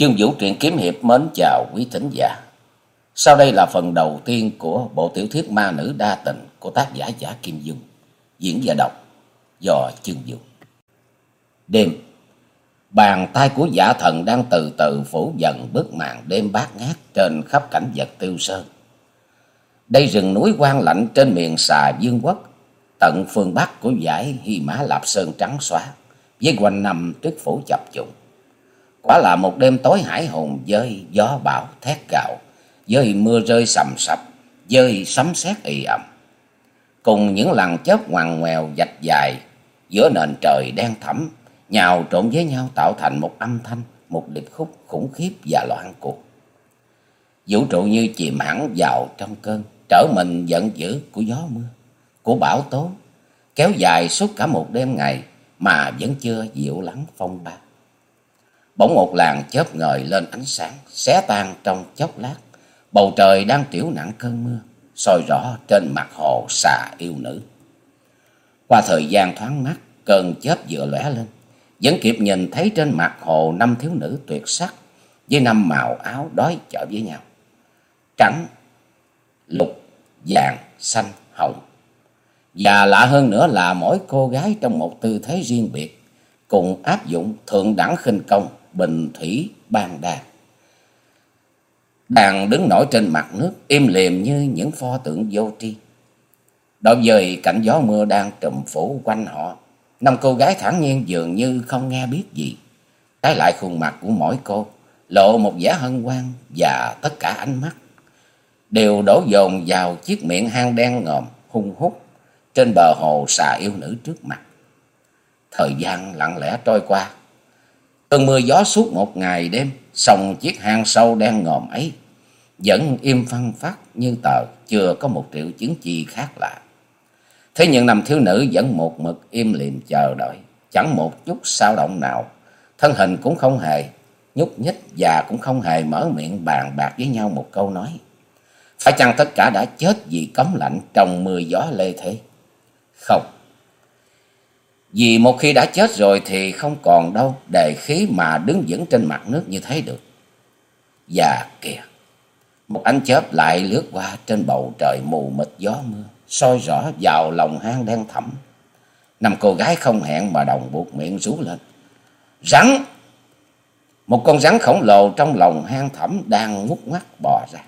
Chương Vũ truyện kiếm hiệp mến chào quý thính giả. Sau đây là phần đầu tiên của bộ tiểu thuyết ma nữ đa tình của tác giả giả Kim Dung, diễn và đọc do Chương Vũ. Đêm, bàn tay của giả thần đang từ từ phủ dần bức màn đêm bát ngát trên khắp cảnh vật tiêu sơn. Đây rừng núi quang lạnh trên miền xà dương quốc, tận phương bắc của giải Hy Mã Lạp Sơn trắng xóa, với quanh năm tuyết phủ chập trùng Quả là một đêm tối hải hùng với gió bão thét gạo, với mưa rơi sầm sập, với sấm sét ì ầm. Cùng những lằn chớp ngoằn ngoèo dạch dài giữa nền trời đen thẳm, nhào trộn với nhau tạo thành một âm thanh, một điệp khúc khủng khiếp và loạn cuộc. Vũ trụ như chìm hẳn vào trong cơn, trở mình giận dữ của gió mưa, của bão tố, kéo dài suốt cả một đêm ngày mà vẫn chưa dịu lắng phong ba. Bỗng một làn chớp ngời lên ánh sáng, xé tan trong chốc lát. Bầu trời đang tiểu nặng cơn mưa, soi rõ trên mặt hồ xà yêu nữ. Qua thời gian thoáng mắt, cơn chớp vừa lóe lên. Vẫn kịp nhìn thấy trên mặt hồ năm thiếu nữ tuyệt sắc, với năm màu áo đói chợ với nhau. Trắng, lục, vàng, xanh, hồng. Và lạ hơn nữa là mỗi cô gái trong một tư thế riêng biệt, cùng áp dụng thượng đẳng khinh công bình thủy ban đàn. Đàn đứng nổi trên mặt nước, im lìm như những pho tượng vô tri. Đối với cảnh gió mưa đang trùm phủ quanh họ, năm cô gái thản nhiên dường như không nghe biết gì. Trái lại khuôn mặt của mỗi cô, lộ một vẻ hân hoan và tất cả ánh mắt đều đổ dồn vào chiếc miệng hang đen ngòm hung hút trên bờ hồ xà yêu nữ trước mặt. Thời gian lặng lẽ trôi qua, Cơn mưa gió suốt một ngày đêm, sòng chiếc hang sâu đen ngòm ấy vẫn im phăng phát như tờ, chưa có một triệu chứng chi khác lạ. Thế nhưng năm thiếu nữ vẫn một mực im lìm chờ đợi, chẳng một chút sao động nào, thân hình cũng không hề nhúc nhích và cũng không hề mở miệng bàn bạc với nhau một câu nói. Phải chăng tất cả đã chết vì cấm lạnh trong mưa gió lê thế? Không. Vì một khi đã chết rồi thì không còn đâu đề khí mà đứng vững trên mặt nước như thế được. Và kìa, một ánh chớp lại lướt qua trên bầu trời mù mịt gió mưa, soi rõ vào lòng hang đen thẳm. Năm cô gái không hẹn mà đồng buộc miệng rú lên. Rắn! Một con rắn khổng lồ trong lòng hang thẳm đang ngút ngoắt bò ra.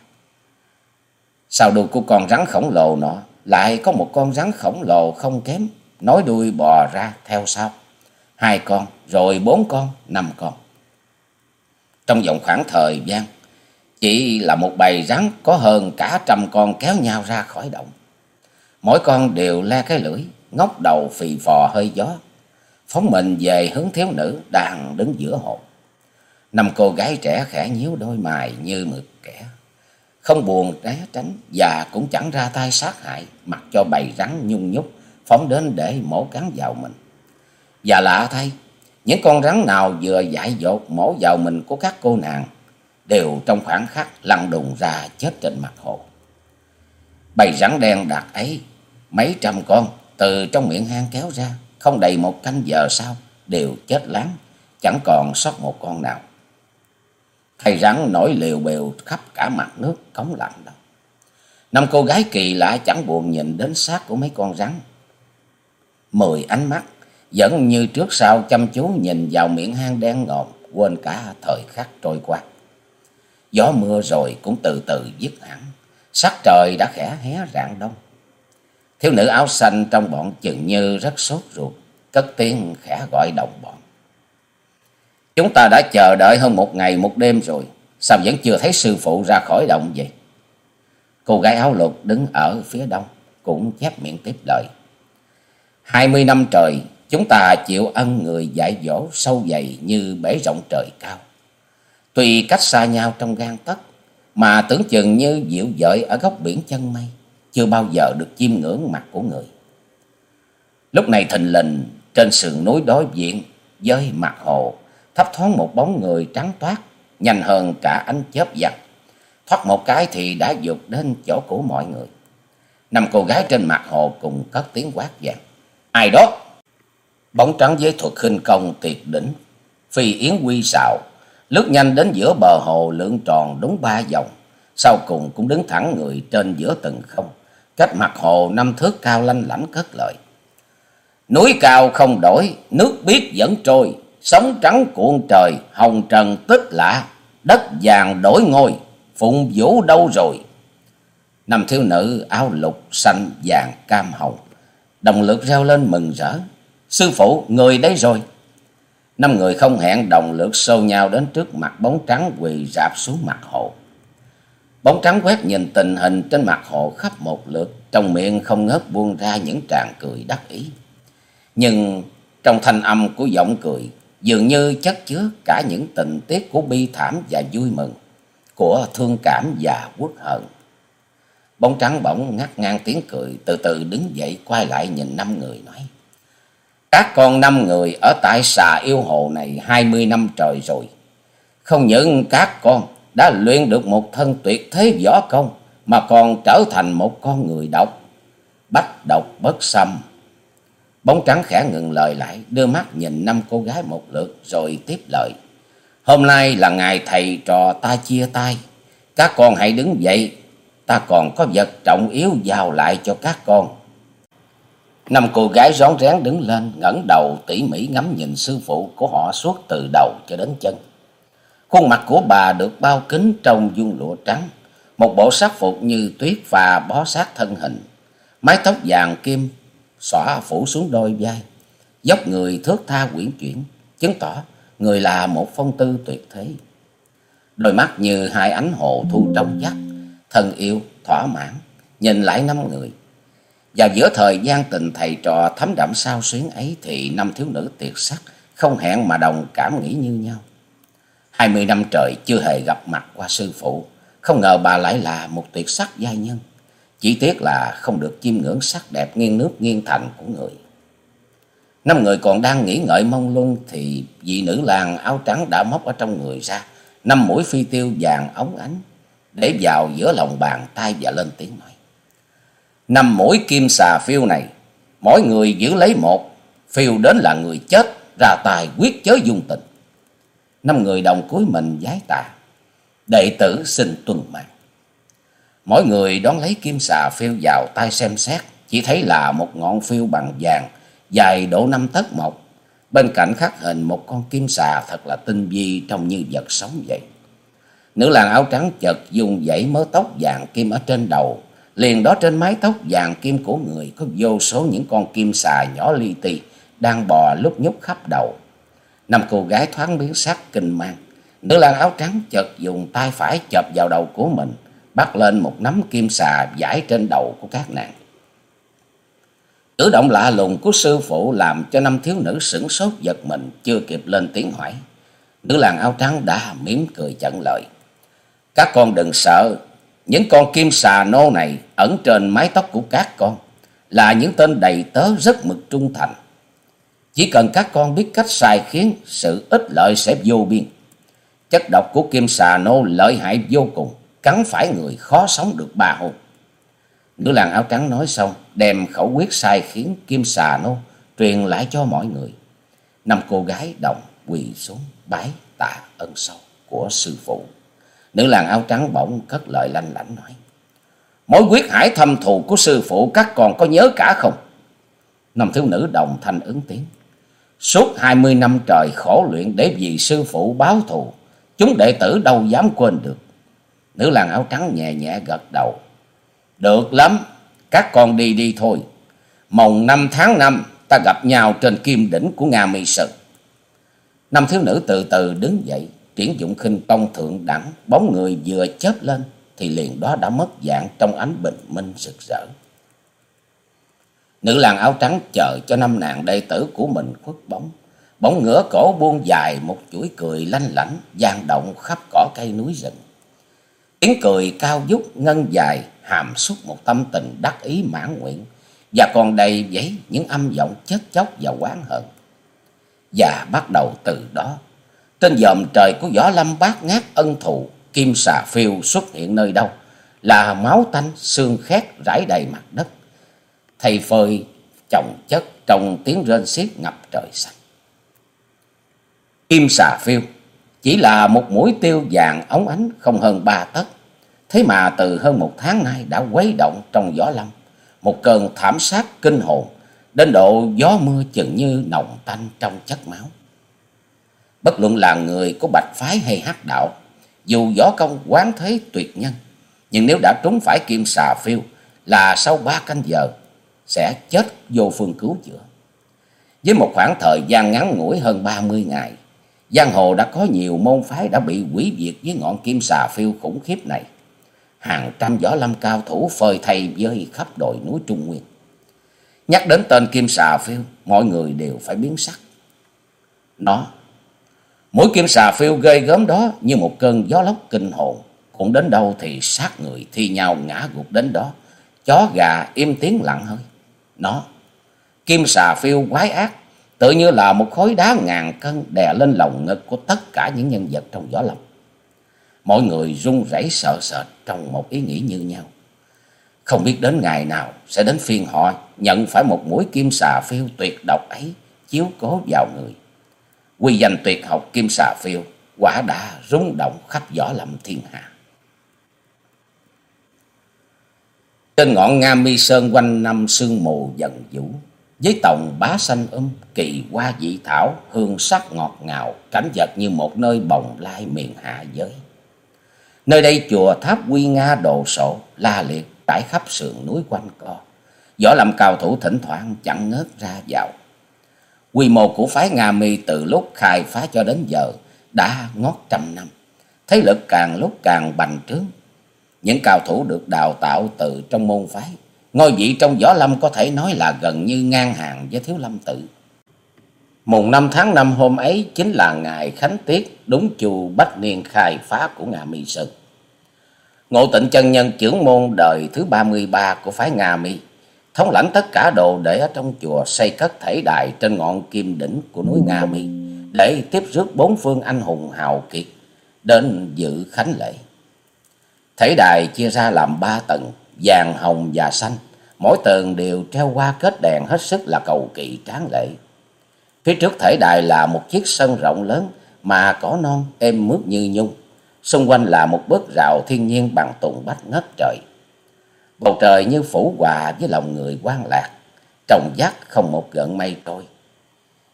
Sau đuôi của con rắn khổng lồ nọ lại có một con rắn khổng lồ không kém nối đuôi bò ra theo sau. Hai con, rồi bốn con, năm con. Trong vòng khoảng thời gian, chỉ là một bầy rắn có hơn cả trăm con kéo nhau ra khỏi động. Mỗi con đều le cái lưỡi, ngóc đầu phì phò hơi gió, phóng mình về hướng thiếu nữ đang đứng giữa hồ. Năm cô gái trẻ khẽ nhíu đôi mày như mực kẻ, không buồn né tránh và cũng chẳng ra tay sát hại, mặc cho bầy rắn nhung nhúc phóng đến để mổ cắn vào mình. Và lạ thay, những con rắn nào vừa dại dột mổ vào mình của các cô nàng đều trong khoảng khắc lăn đùng ra chết trên mặt hồ. Bầy rắn đen đặc ấy, mấy trăm con từ trong miệng hang kéo ra, không đầy một canh giờ sau đều chết láng, chẳng còn sót một con nào. Thầy rắn nổi liều bèo khắp cả mặt nước cống lạnh đâu. Năm cô gái kỳ lạ chẳng buồn nhìn đến xác của mấy con rắn mười ánh mắt, vẫn như trước sau chăm chú nhìn vào miệng hang đen ngòm, quên cả thời khắc trôi qua. Gió mưa rồi cũng từ từ dứt hẳn, sắc trời đã khẽ hé rạng đông. Thiếu nữ áo xanh trong bọn chừng như rất sốt ruột, cất tiếng khẽ gọi đồng bọn. Chúng ta đã chờ đợi hơn một ngày một đêm rồi, sao vẫn chưa thấy sư phụ ra khỏi động vậy? Cô gái áo lục đứng ở phía đông, cũng chép miệng tiếp lời. Hai mươi năm trời, chúng ta chịu ân người dạy dỗ sâu dày như bể rộng trời cao. Tuy cách xa nhau trong gan tấc, mà tưởng chừng như dịu dợi ở góc biển chân mây, chưa bao giờ được chiêm ngưỡng mặt của người. Lúc này thình lình, trên sườn núi đối diện với mặt hồ, thấp thoáng một bóng người trắng toát, nhanh hơn cả ánh chớp giật. Thoát một cái thì đã dục đến chỗ của mọi người. Năm cô gái trên mặt hồ cùng cất tiếng quát vàng. Ai đó? Bóng trắng với thuật khinh công tuyệt đỉnh. Phi yến quy xạo. lướt nhanh đến giữa bờ hồ lượn tròn đúng ba vòng, sau cùng cũng đứng thẳng người trên giữa từng không, cách mặt hồ năm thước cao lanh lảnh cất lời. Núi cao không đổi, nước biếc vẫn trôi, sóng trắng cuộn trời, hồng trần tích lạ, đất vàng đổi ngôi, phụng vũ đâu rồi. Năm thiếu nữ áo lục xanh vàng cam hồng, đồng lượt reo lên mừng rỡ. Sư phụ, người đấy rồi. Năm người không hẹn đồng lượt xô nhau đến trước mặt bóng trắng quỳ rạp xuống mặt hồ. Bóng trắng quét nhìn tình hình trên mặt hồ khắp một lượt, trong miệng không ngớt buông ra những tràng cười đắc ý. Nhưng trong thanh âm của giọng cười, dường như chất chứa cả những tình tiết của bi thảm và vui mừng, của thương cảm và quốc hận. Bóng trắng bỗng ngắt ngang tiếng cười, từ từ đứng dậy quay lại nhìn năm người nói. Các con năm người ở tại xà yêu hồ này hai mươi năm trời rồi. Không những các con đã luyện được một thân tuyệt thế võ công, mà còn trở thành một con người độc. Bách độc bất xâm. Bóng trắng khẽ ngừng lời lại, đưa mắt nhìn năm cô gái một lượt rồi tiếp lời. Hôm nay là ngày thầy trò ta chia tay. Các con hãy đứng dậy, ta còn có vật trọng yếu giao lại cho các con. Năm cô gái rón rén đứng lên, ngẩng đầu tỉ mỉ ngắm nhìn sư phụ của họ suốt từ đầu cho đến chân. Khuôn mặt của bà được bao kính trong dung lụa trắng, một bộ sắc phục như tuyết và bó sát thân hình. Mái tóc vàng kim xõa phủ xuống đôi vai, dốc người thước tha quyển chuyển, chứng tỏ người là một phong tư tuyệt thế. Đôi mắt như hai ánh hồ thu trong vắt, thân yêu, thỏa mãn, nhìn lại năm người và giữa thời gian tình thầy trò thấm đậm sao xuyến ấy thì năm thiếu nữ tuyệt sắc không hẹn mà đồng cảm nghĩ như nhau. Hai mươi năm trời chưa hề gặp mặt qua sư phụ, không ngờ bà lại là một tuyệt sắc giai nhân. Chỉ tiếc là không được chiêm ngưỡng sắc đẹp nghiêng nước nghiêng thành của người. Năm người còn đang nghĩ ngợi mong lung thì vị nữ làng áo trắng đã móc ở trong người ra năm mũi phi tiêu vàng ống ánh để vào giữa lòng bàn tay và lên tiếng nói. Năm mũi kim xà phiêu này, mỗi người giữ lấy một, phiêu đến là người chết, ra tài quyết chớ dung tình. Năm người đồng cúi mình giái tà, đệ tử xin tuân mạng. Mỗi người đón lấy kim xà phiêu vào tay xem xét, chỉ thấy là một ngọn phiêu bằng vàng, dài độ năm tấc một bên cạnh khắc hình một con kim xà thật là tinh vi trông như vật sống vậy nữ làng áo trắng chợt dùng dãy mớ tóc vàng kim ở trên đầu. Liền đó trên mái tóc vàng kim của người có vô số những con kim xà nhỏ li ti đang bò lúc nhúc khắp đầu. Năm cô gái thoáng biến sắc kinh mang. Nữ lang áo trắng chợt dùng tay phải chộp vào đầu của mình, bắt lên một nắm kim xà giải trên đầu của các nàng. Cử động lạ lùng của sư phụ làm cho năm thiếu nữ sửng sốt giật mình, chưa kịp lên tiếng hỏi. Nữ làng áo trắng đã mỉm cười chặn lời các con đừng sợ những con kim xà nô này ẩn trên mái tóc của các con là những tên đầy tớ rất mực trung thành. Chỉ cần các con biết cách sai khiến, sự ích lợi sẽ vô biên. Chất độc của kim xà nô lợi hại vô cùng, cắn phải người khó sống được ba hôm. Nữ làng áo trắng nói xong, đem khẩu quyết sai khiến kim xà nô truyền lại cho mọi người. Năm cô gái đồng quỳ xuống bái tạ ân sâu của sư phụ. Nữ làng áo trắng bỗng cất lời lanh lảnh nói. Mối quyết hải thâm thù của sư phụ các con có nhớ cả không? Năm thiếu nữ đồng thanh ứng tiếng. Suốt hai mươi năm trời khổ luyện để vì sư phụ báo thù. Chúng đệ tử đâu dám quên được. Nữ làng áo trắng nhẹ nhẹ gật đầu. Được lắm, các con đi đi thôi. Mồng năm tháng năm ta gặp nhau trên kim đỉnh của Nga Mi Sơn. Năm thiếu nữ từ từ đứng dậy, triển dụng khinh công thượng đẳng, bóng người vừa chớp lên thì liền đó đã mất dạng trong ánh bình minh sực rỡ. Nữ làng áo trắng chờ cho năm nàng đệ tử của mình khuất bóng. Bóng ngửa cổ buông dài một chuỗi cười lanh lảnh, gian động khắp cỏ cây núi rừng. Tiếng cười cao vút ngân dài, hàm xúc một tâm tình đắc ý mãn nguyện, và còn đầy giấy những âm vọng chết chóc và oán hận. Và bắt đầu từ đó, trên dòm trời của võ lâm bát ngát ân thù, kim xà phiêu xuất hiện nơi đâu, là máu tanh, xương khét rải đầy mặt đất. Thầy phơi chồng chất trong tiếng rên xiết ngập trời xanh. Kim xà phiêu, Chỉ là một mũi tiêu vàng ống ánh không hơn ba tấc. Thế mà từ hơn một tháng nay đã quấy động trong gió lâm. Một cơn thảm sát kinh hồn. Đến độ gió mưa chừng như nồng tanh trong chất máu. Bất luận là người của bạch phái hay hắc đạo. Dù võ công quán thế tuyệt nhân. Nhưng nếu đã trúng phải kim xà phiêu là sau ba canh giờ sẽ chết vô phương cứu chữa. Với một khoảng thời gian ngắn ngủi hơn ba mươi ngày, giang hồ đã có nhiều môn phái đã bị hủy diệt với ngọn kim xà phiêu khủng khiếp này. Hàng trăm võ lâm cao thủ phơi thay với khắp đồi núi Trung Nguyên. Nhắc đến tên kim xà phiêu, mọi người đều phải biến sắc. Nó, mũi kim xà phiêu ghê gớm đó như một cơn gió lốc kinh hồn. Cũng đến đâu thì sát người thi nhau ngã gục đến đó. Chó gà im tiếng lặng hơi. Nó, kim xà phiêu quái ác, tự như là một khối đá ngàn cân đè lên lòng ngực của tất cả những nhân vật trong gió lâm. Mọi người run rẩy sợ sệt trong một ý nghĩ như nhau. Không biết đến ngày nào sẽ đến phiên họ nhận phải một mũi kim xà phiêu tuyệt độc ấy chiếu cố vào người. Quy danh tuyệt học kim xà phiêu quả đã rúng động khắp võ lâm thiên hạ. Trên ngọn Nga Mi Sơn quanh năm sương mù dần vũ, với tòng bá xanh um, kỳ hoa dị thảo, hương sắc ngọt ngào, cảnh vật như một nơi bồng lai miền hạ giới. Nơi đây chùa tháp quy Nga đồ sộ, la liệt, trải khắp sườn núi quanh co. Võ lâm cao thủ thỉnh thoảng chẳng ngớt ra vào. Quy mô của phái Nga Mi từ lúc khai phá cho đến giờ đã ngót trăm năm. Thế lực càng lúc càng bành trướng, những cao thủ được đào tạo từ trong môn phái. Ngôi vị trong võ lâm có thể nói là gần như ngang hàng với thiếu lâm tự. Mùng năm tháng năm hôm ấy chính là ngày Khánh Tiết đúng chu bách niên khai phá của Nga Mi Sơn. Ngộ tịnh chân nhân trưởng môn đời thứ ba mươi ba của phái Nga Mi, thống lãnh tất cả đồ để ở trong chùa xây cất thể đài trên ngọn kim đỉnh của núi Nga Mi để tiếp rước bốn phương anh hùng hào kiệt đến dự khánh lễ. Thể đài chia ra làm ba tầng, vàng, hồng và xanh. Mỗi tầng đều treo hoa kết đèn hết sức là cầu kỳ tráng lệ. Phía trước thể đài là một chiếc sân rộng lớn mà cỏ non êm mướt như nhung. Xung quanh là một bức rào thiên nhiên bằng tùng bách ngất trời. Bầu trời như phủ hòa với lòng người quan lạc, trồng vắt không một gợn mây trôi.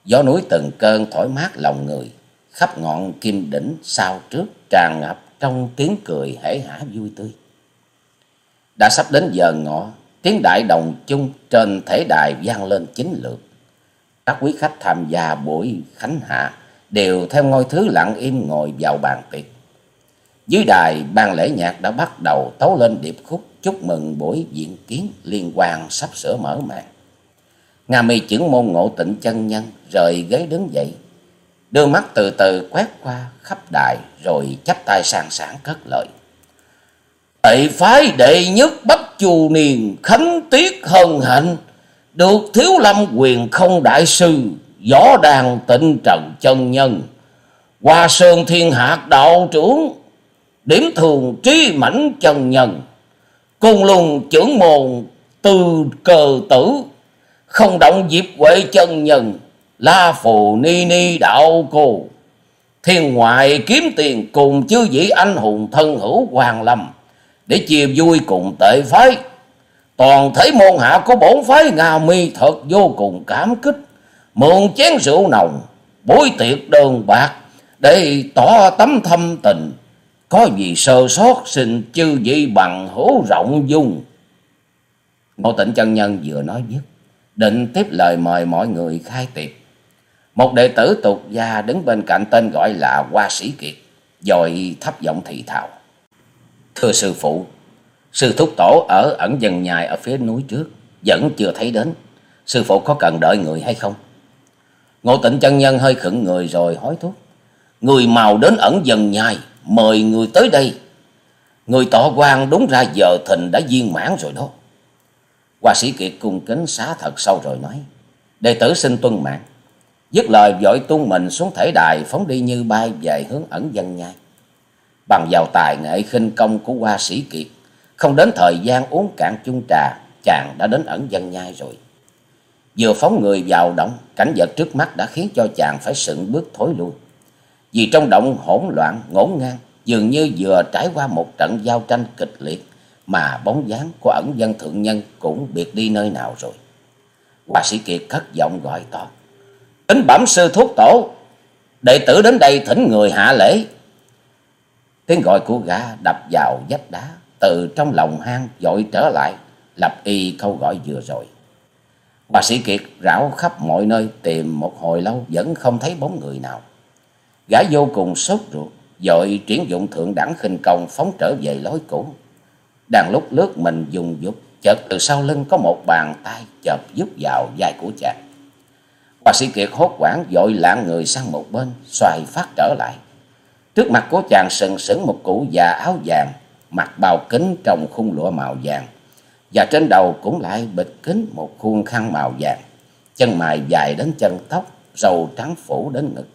Gió núi từng cơn thổi mát lòng người, khắp ngọn kim đỉnh sau trước tràn ngập trong tiếng cười hể hả vui tươi. Đã sắp đến giờ ngọ, tiếng đại đồng chung trên thể đài vang lên chính lượt. Các quý khách tham gia buổi khánh hạ đều theo ngôi thứ lặng im ngồi vào bàn tiệc. Dưới đài, ban lễ nhạc đã bắt đầu tấu lên điệp khúc chúc mừng buổi diễn kiến liên quan sắp sửa mở màn. Nga mi chứng môn ngộ tịnh chân nhân rời ghế đứng dậy, đưa mắt từ từ quét qua khắp đài rồi chắp tay sang sảng cất lời. Tệ phái đệ nhất Bắc Chu Niên khánh tiết hân hạnh, được thiếu lâm quyền không đại sư, võ đàn tịnh trần chân nhân, hoa sơn thiên hạt đạo trưởng, điểm thường trí mãnh chân nhân, cùng luồng trưởng môn từ cờ tử, không động diệp huệ chân nhân, La phù ni ni đạo cô. Thiên ngoại kiếm tiền cùng chư vị anh hùng thân hữu hoàng lâm. Để chia vui cùng tệ phái. Toàn thể môn hạ của bổn phái Nga mi thật vô cùng cảm kích. Mượn chén rượu nồng, buổi tiệc đơn bạc. Để tỏ tấm thâm tình. Có gì sơ sót xin chư vị bằng hữu rộng dung. Ngô tịnh chân nhân vừa nói dứt. Định tiếp lời mời mọi người khai tiệc. Một đệ tử tục gia đứng bên cạnh tên gọi là Hoa Sĩ Kiệt, rồi thấp giọng thị thào. Thưa sư phụ, sư thúc tổ ở ẩn dần nhài ở phía núi trước, vẫn chưa thấy đến. Sư phụ có cần đợi người hay không? Ngộ tịnh chân nhân hơi khựng người rồi hối thúc. Người màu đến ẩn dần nhai, mời người tới đây. Người tỏ quan đúng ra giờ thình đã viên mãn rồi đó. Hoa sĩ Kiệt cung kính xá thật sâu rồi nói. Đệ tử xin tuân mạng. Dứt lời vội tung mình xuống thể đài phóng đi như bay về hướng ẩn dân nhai. Bằng vào tài nghệ khinh công của hoa sĩ kiệt, không đến thời gian uống cạn chung trà, chàng đã đến ẩn dân nhai rồi. Vừa phóng người vào động, cảnh vật trước mắt đã khiến cho chàng phải sững bước thối lui. Vì trong động hỗn loạn, ngổn ngang, dường như vừa trải qua một trận giao tranh kịch liệt, mà bóng dáng của ẩn dân thượng nhân cũng biệt đi nơi nào rồi. Hòa sĩ Kiệt cất giọng gọi to. Tính bẩm sư thuốc tổ, đệ tử đến đây thỉnh người hạ lễ. Tiếng gọi của gã đập vào vách đá, từ trong lòng hang dội trở lại, lập y câu gọi vừa rồi. Bà sĩ Kiệt rảo khắp mọi nơi tìm một hồi lâu vẫn không thấy bóng người nào. Gã vô cùng sốt ruột, dội triển dụng thượng đẳng khinh công phóng trở về lối cũ. Đang lúc lướt mình dùng dục, chợt từ sau lưng có một bàn tay chợp giúp vào vai của chàng. Bà sĩ Kiệt hốt hoảng dội lạng người sang một bên, xoài phát trở lại. Trước mặt của chàng sừng sững một cụ già áo vàng, mặt bào kính trong khung lụa màu vàng và trên đầu cũng lại bịt kính một khuôn khăn màu vàng, chân mày dài đến chân tóc, râu trắng phủ đến ngực.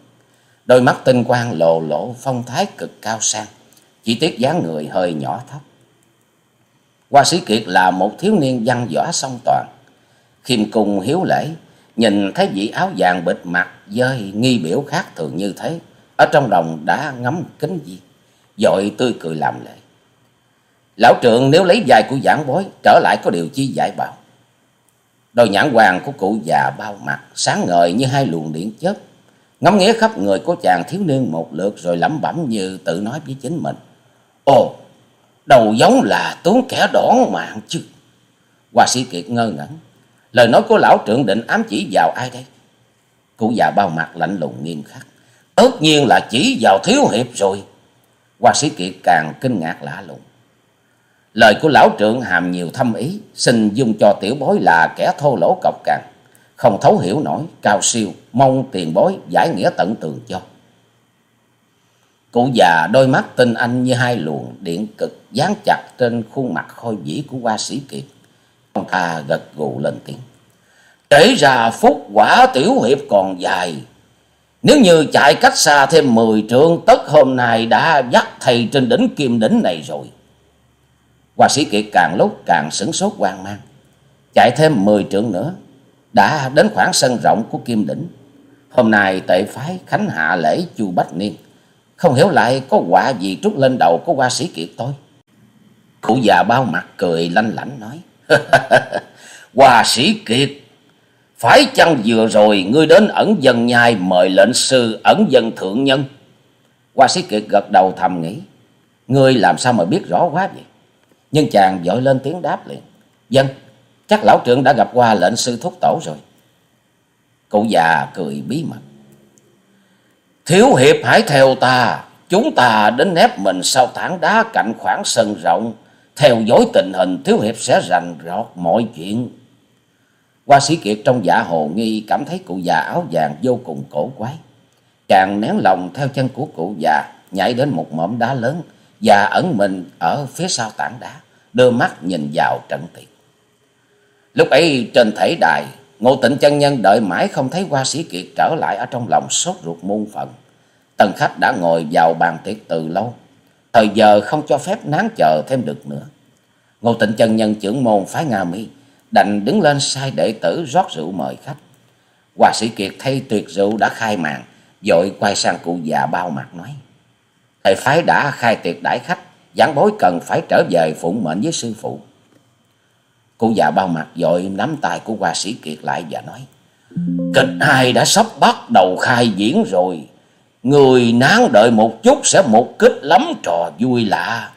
Đôi mắt tinh quang lộ lộ phong thái cực cao sang, chỉ tiếc dáng người hơi nhỏ thấp. Hoa sĩ Kiệt là một thiếu niên văn võ song toàn, khiêm cung hiếu lễ, nhìn thấy vị áo vàng bịt mặt dơi nghi biểu khác thường như thế, ở trong lòng đã ngắm kính gì, dội tươi cười làm lễ. Lão trượng nếu lấy dài của giảng bối trở lại có điều chi giải bảo. Đôi nhãn hoàng của cụ già bao mặt sáng ngời như hai luồng điện chớp. Ngắm nghía khắp người của chàng thiếu niên một lượt rồi lẩm bẩm như tự nói với chính mình. Ồ, đầu giống là tướng kẻ đỏ mạng chứ. Hoa sĩ kiệt ngơ ngẩn. Lời nói của lão trưởng định ám chỉ vào ai đây? Cụ già bao mặt lạnh lùng nghiêm khắc. Tất nhiên là chỉ vào thiếu hiệp rồi. Hoa sĩ kiệt càng kinh ngạc lạ lùng. Lời của lão trưởng hàm nhiều thâm ý, xin dung cho tiểu bối là kẻ thô lỗ cọc cằn, không thấu hiểu nổi, cao siêu, mong tiền bối giải nghĩa tận tường cho. Cụ già đôi mắt tinh anh như hai luồng điện cực dán chặt trên khuôn mặt khôi vĩ của hoa sĩ kiệt. Ông ta gật gù lên tiếng. Kể ra phúc quả tiểu hiệp còn dài. Nếu như chạy cách xa thêm mười trượng tất hôm nay đã dắt thầy trên đỉnh kim đỉnh này rồi. Hoa sĩ kiệt càng lúc càng sửng sốt hoang mang. Chạy thêm mười trượng nữa, đã đến khoảng sân rộng của Kim Đỉnh. Hôm nay tệ phái khánh hạ lễ chu Bách Niên. Không hiểu lại có quả gì trút lên đầu của hoa sĩ kiệt tôi. Cụ già bao mặt cười lanh lảnh nói. Hoa sĩ kiệt, phải chăng vừa rồi ngươi đến ẩn dân nhai mời lệnh sư ẩn dân thượng nhân? Hoa sĩ kiệt gật đầu thầm nghĩ. Ngươi làm sao mà biết rõ quá vậy? Nhưng chàng vội lên tiếng đáp liền. Dân, chắc lão trưởng đã gặp qua lệnh sư thúc tổ rồi. Cụ già cười bí mật. Thiếu hiệp hãy theo ta, chúng ta đến nép mình sau tảng đá cạnh khoảng sân rộng. Theo dõi tình hình thiếu hiệp sẽ rành rọt mọi chuyện. Hoa sĩ Kiệt trong dạ hồ nghi cảm thấy cụ già áo vàng vô cùng cổ quái. Chàng nén lòng theo chân của cụ già, nhảy đến một mỏm đá lớn và ẩn mình ở phía sau tảng đá đưa mắt nhìn vào trận tiệc. Lúc ấy trên thể đài, Ngô Tịnh chân nhân đợi mãi không thấy Hoa Sĩ Kiệt trở lại ở trong lòng sốt ruột muôn phần Tần khách đã ngồi vào bàn tiệc từ lâu, thời giờ không cho phép nán chờ thêm được nữa. Ngô Tịnh chân nhân trưởng môn phái Nga Mi đành đứng lên sai đệ tử rót rượu mời khách. Hoa Sĩ Kiệt thay tuyệt rượu đã khai màn, dội quay sang cụ già bao mặt nói: "Thầy phái đã khai tiệc đãi khách, giảng bối cần phải trở về phụng mệnh với sư phụ. Cô già bao mặt dội nắm tay của hoa sĩ Kiệt lại và nói. Kịch hai đã sắp bắt đầu khai diễn rồi. Người nán đợi một chút sẽ một kích lắm trò vui lạ.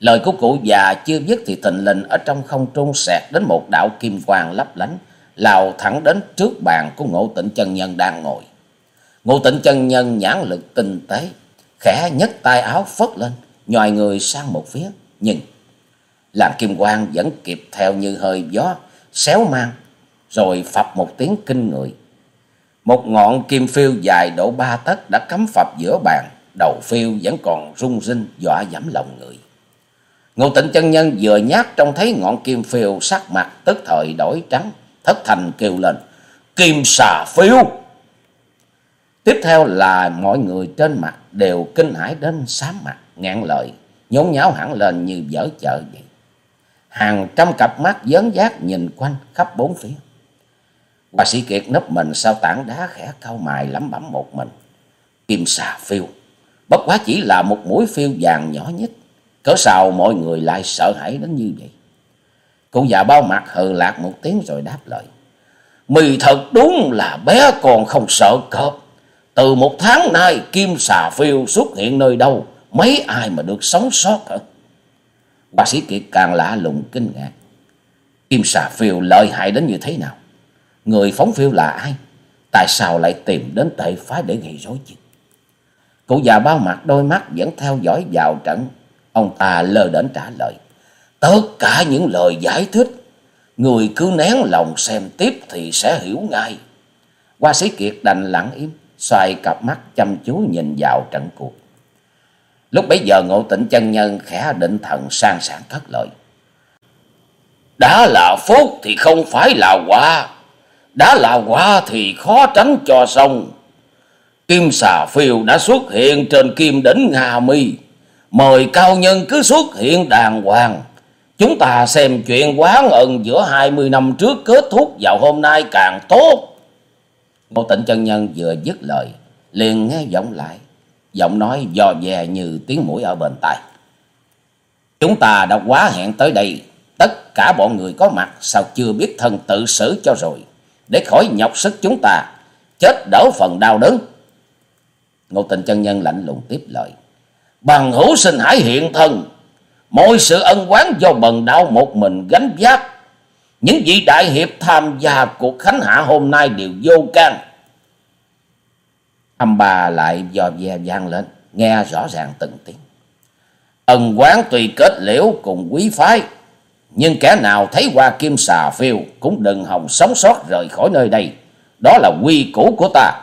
Lời của cụ già chưa dứt thì thình lình ở trong không trung xẹt đến một đạo kim quang lấp lánh, lao thẳng đến trước bàn của ngộ tịnh chân nhân đang ngồi. Ngộ tịnh chân nhân nhãn lực tinh tế, khẽ nhấc tay áo phất lên, nhòi người sang một phía, nhưng làm kim quang vẫn kịp theo như hơi gió, xéo mang, rồi phập một tiếng kinh người. Một ngọn kim phiêu dài độ ba tấc đã cắm phập giữa bàn, đầu phiêu vẫn còn rung rinh dọa dẫm lòng người. Ngô tịnh chân nhân vừa nhát trông thấy ngọn kim phiêu sắc mặt tức thời đổi trắng, thất thành kêu lên, kim xà phiêu. Tiếp theo là mọi người trên mặt đều kinh hãi đến xám mặt, ngạn lời, nhốn nháo hẳn lên như dở chợ vậy. Hàng trăm cặp mắt dấn giác nhìn quanh khắp bốn phía. Bà sĩ Kiệt nấp mình sau tảng đá khẽ cau mài lẩm bẩm một mình. Kim xà phiêu, bất quá chỉ là một mũi phiêu vàng nhỏ nhất. Cớ sao mọi người lại sợ hãi đến như vậy? Cụ già bao mặt hừ lạc một tiếng rồi đáp lời. Mì thật đúng là bé còn không sợ cọp. Từ một tháng nay kim xà phiêu xuất hiện nơi đâu, mấy ai mà được sống sót hả? Bác sĩ Kiệt càng lạ lùng kinh ngạc. Kim xà phiêu lợi hại đến như thế nào? Người phóng phiêu là ai? Tại sao lại tìm đến tệ phái để gây rối chứ? Cụ già bao mặt đôi mắt vẫn theo dõi vào trận. Ông ta lơ đến trả lời. Tất cả những lời giải thích, người cứ nén lòng xem tiếp thì sẽ hiểu ngay. Hoa sĩ Kiệt đành lặng im, xoay cặp mắt chăm chú nhìn vào trận cuộc. Lúc bấy giờ ngộ tịnh chân nhân khẽ định thần sang sảng cất lời. Đã là phúc thì không phải là quả. Đã là quả thì khó tránh cho xong. Kim xà phiêu đã xuất hiện trên kim đỉnh Nga mi. Mời cao nhân cứ xuất hiện đàng hoàng. Chúng ta xem chuyện quán ẩn giữa hai mươi năm trước kết thúc vào hôm nay càng tốt. Ngô tịnh chân nhân vừa dứt lời, liền nghe giọng lại. Giọng nói dò dè như tiếng mũi ở bên tai. Chúng ta đã quá hẹn tới đây. Tất cả bọn người có mặt sao chưa biết thân tự xử cho rồi. Để khỏi nhọc sức chúng ta. Chết đỡ phần đau đớn. Ngô Tình chân nhân lạnh lùng tiếp lời. Bằng hữu sinh hải hiện thân. Mọi sự ân quán do bần đau một mình gánh vác. Những vị đại hiệp tham gia cuộc khánh hạ hôm nay đều vô can. Âm bà lại dò ve vang lên, nghe rõ ràng từng tiếng. Ân quán tùy kết liễu cùng quý phái, nhưng kẻ nào thấy qua kim xà phiêu cũng đừng hòng sống sót rời khỏi nơi đây. Đó là quy củ của ta.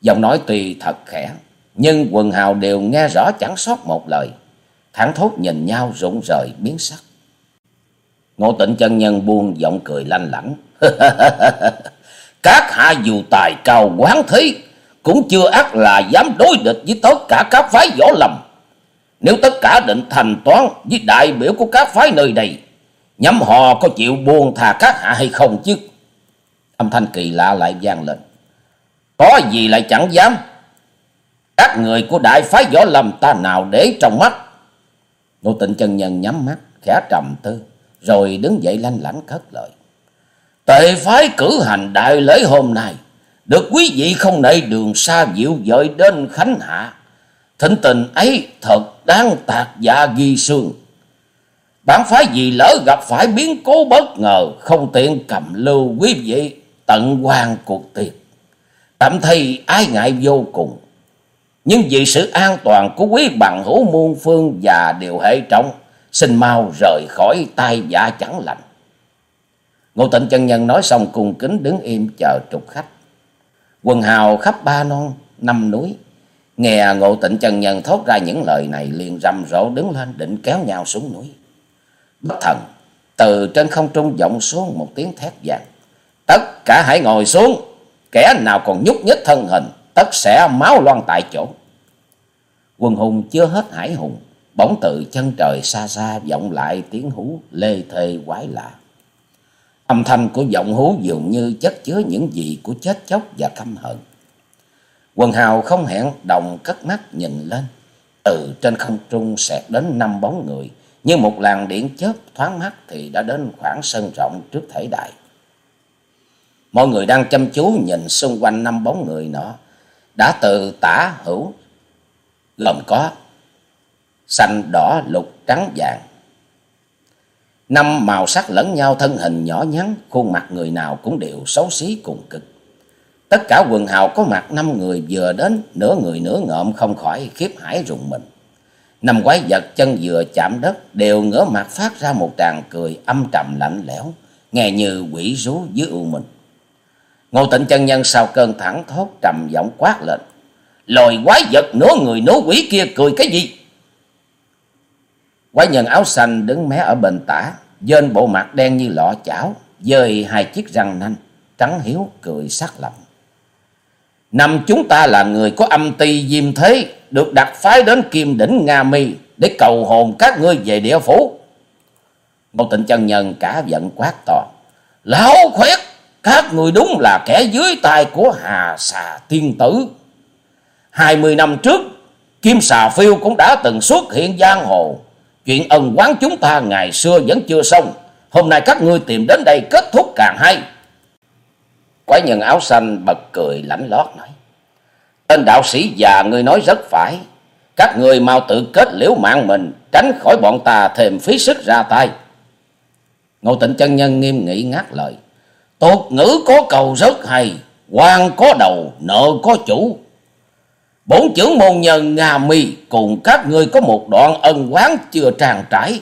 Giọng nói tuy thật khẽ, nhưng quần hào đều nghe rõ chẳng sót một lời. Thẳng thốt nhìn nhau rụng rời biến sắc. Ngộ tịnh chân nhân buông giọng cười lanh lảnh. Các hạ dù tài cao quán thế, cũng chưa ác là dám đối địch với tất cả các phái võ lầm. Nếu tất cả định thành toán với đại biểu của các phái nơi đây, nhắm họ có chịu buồn thà các hạ hay không chứ? Âm thanh kỳ lạ lại vang lên. Có gì lại chẳng dám. Các người của đại phái võ lâm ta nào để trong mắt. Ngô tịnh chân nhân nhắm mắt, khẽ trầm tư, rồi đứng dậy lanh lảnh cất lời. Tệ phái cử hành đại lễ hôm nay, được quý vị không nể đường xa dịu dợi đến Khánh Hạ. Thịnh tình ấy thật đáng tạc dạ ghi xương. Bản phái gì lỡ gặp phải biến cố bất ngờ, không tiện cầm lưu quý vị tận quan cuộc tiệc. Tạm thay ái ngại vô cùng. Nhưng vì sự an toàn của quý bằng hữu muôn phương và điều hệ trọng, xin mau rời khỏi tay dạ chẳng lành. Ngô Tịnh chân nhân nói xong cùng kính đứng im chờ trục khách. Quần hào khắp ba non, năm núi. Nghe Ngộ Tịnh chân nhân thốt ra những lời này liền rầm rộ đứng lên định kéo nhau xuống núi. Bất thần, từ trên không trung vọng xuống một tiếng thét vàng. Tất cả hãy ngồi xuống, kẻ nào còn nhúc nhích thân hình, tất sẽ máu loan tại chỗ. Quân hùng chưa hết hải hùng, bỗng từ chân trời xa xa vọng lại tiếng hú lê thê quái lạ. Âm thanh của giọng hú dường như chất chứa những gì của chết chóc và căm hận. Quần hào không hẹn, đồng cất mắt nhìn lên. Từ trên không trung xẹt đến năm bóng người. Như một làn điện chớp thoáng mắt thì đã đến khoảng sân rộng trước thể đại. Mọi người đang chăm chú nhìn xung quanh năm bóng người nọ. Đã từ tả hữu gồm có, xanh, đỏ, lục, trắng, vàng năm màu sắc lẫn nhau, thân hình nhỏ nhắn, khuôn mặt người nào cũng đều xấu xí cùng cực. Tất cả quần hào có mặt, năm người vừa đến, nửa người nửa ngợm, không khỏi khiếp hải rùng mình. Năm quái vật chân vừa chạm đất, đều ngửa mặt phát ra một tràng cười âm trầm lạnh lẽo, nghe như quỷ rú dưới u mình. Ngô tịnh chân nhân sau cơn thẳng thốt trầm giọng quát lên lồi quái vật nửa người nửa quỷ kia cười cái gì? Quái nhân áo xanh đứng mé ở bên tả dên bộ mặt đen như lọ chảo dơi hai chiếc răng nanh trắng hiếu cười sắc lạnh năm chúng ta là người có âm ty diêm thế được đặt phái đến kim đỉnh nga mi để cầu hồn các ngươi về địa phủ một tịnh chân nhân cả giận quát to lão khuyết các người đúng là kẻ dưới tay của hà xà tiên tử Hai mươi năm trước, Kim xà phiêu cũng đã từng xuất hiện giang hồ. Chuyện ân quán chúng ta ngày xưa vẫn chưa xong. Hôm nay các ngươi tìm đến đây kết thúc càng hay. Quái nhân áo xanh bật cười lãnh lót nói. Tên đạo sĩ già ngươi nói rất phải. Các ngươi mau tự kết liễu mạng mình, tránh khỏi bọn ta thêm phí sức ra tay. Ngô tịnh chân nhân nghiêm nghị ngắt lời. Tục ngữ có cầu rất hay, quan có đầu, nợ có chủ. Bốn trưởng môn nhân Nga mi cùng các ngươi có một đoạn ân quán chưa tràn trải.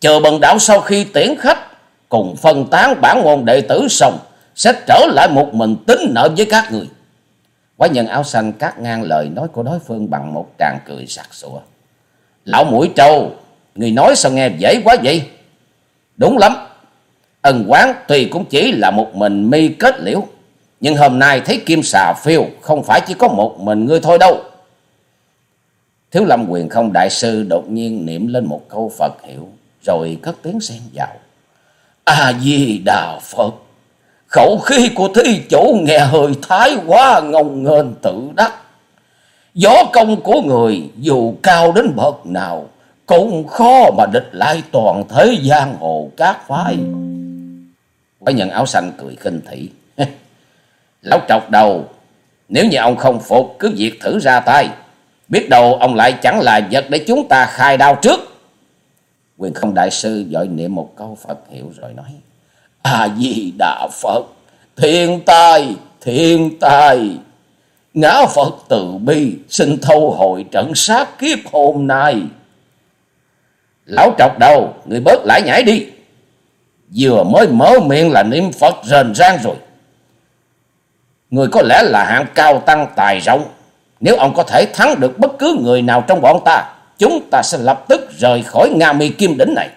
Chờ bần đạo sau khi tiễn khách, cùng phân tán bản môn đệ tử xong, sẽ trở lại một mình tính nợ với các người. Quái nhân áo xanh cắt ngang lời nói của đối phương bằng một tràng cười sặc sụa. Lão mũi trâu, người nói sao nghe dễ quá vậy? Đúng lắm, ân quán tuy cũng chỉ là một mình mi kết liễu. Nhưng hôm nay thấy kim xà phiêu, không phải chỉ có một mình ngươi thôi đâu. Thiếu lâm quyền không đại sư đột nhiên niệm lên một câu Phật hiệu, rồi cất tiếng xen vào. A-di-đà Phật. Khẩu khí của thí chủ nghe hơi thái quá, ngông nghênh tự đắc. Gió công của người dù cao đến bậc nào, cũng khó mà địch lại toàn thế gian hồ các phái. Quái nhận áo xanh cười khinh thị. Lão trọc đầu, nếu như ông không phục cứ việc thử ra tay. Biết đâu ông lại chẳng là vật để chúng ta khai đao trước. Quyền không đại sư dội niệm một câu Phật hiệu rồi nói. A-di-đà Phật, thiên tai, thiên tai. Ngã Phật từ bi, xin thâu hồi trận sát kiếp hôm nay. Lão trọc đầu, người bớt lại nhảy đi. Vừa mới mở miệng là niệm Phật rền rang rồi. Người có lẽ là hạng cao tăng tài rộng. Nếu ông có thể thắng được bất cứ người nào trong bọn ta, chúng ta sẽ lập tức rời khỏi Nga mi kim đỉnh này.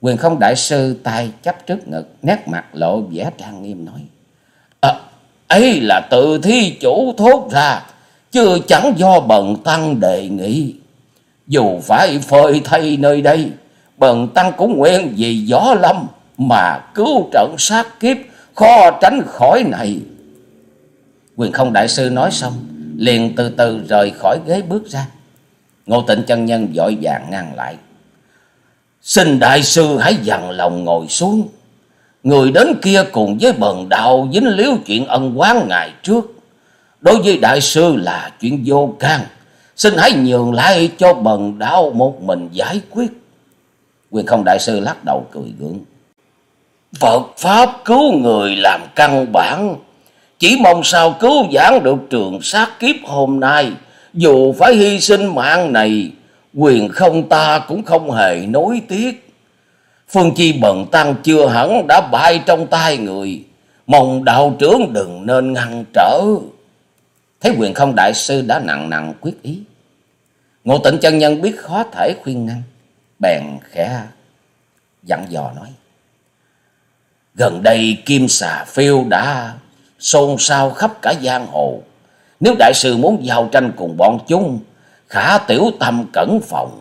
Quyền không đại sư tay chấp trước ngực, nét mặt lộ vẻ trang nghiêm nói. À, ấy là tự thi chủ thốt ra, chứ chẳng do bần tăng đề nghị. Dù phải phơi thay nơi đây, bần tăng cũng nguyện vì gió lâm mà cứu trận sát kiếp khó tránh khỏi này. Quyền không đại sư nói xong, liền từ từ rời khỏi ghế bước ra. Ngô tịnh chân nhân vội vàng ngăn lại. Xin đại sư hãy dằn lòng ngồi xuống. Người đến kia cùng với bần đạo dính liếu chuyện ân quán ngày trước. Đối với đại sư là chuyện vô can. Xin hãy nhường lại cho bần đạo một mình giải quyết. Quyền không đại sư lắc đầu cười gượng. Phật Pháp cứu người làm căn bản. Chỉ mong sao cứu giảng được trường sát kiếp hôm nay. Dù phải hy sinh mạng này, quyền không ta cũng không hề nối tiếc. Phương Chi bần tăng chưa hẳn đã bại trong tay người. Mong đạo trưởng đừng nên ngăn trở. Thấy quyền không đại sư đã nặng nặng quyết ý. Ngộ tịnh chân nhân biết khó thể khuyên ngăn. Bèn khẽ dặn dò nói. Gần đây kim xà phiêu đã xôn xao khắp cả giang hồ. Nếu đại sư muốn giao tranh cùng bọn chúng, khả tiểu tâm cẩn phòng.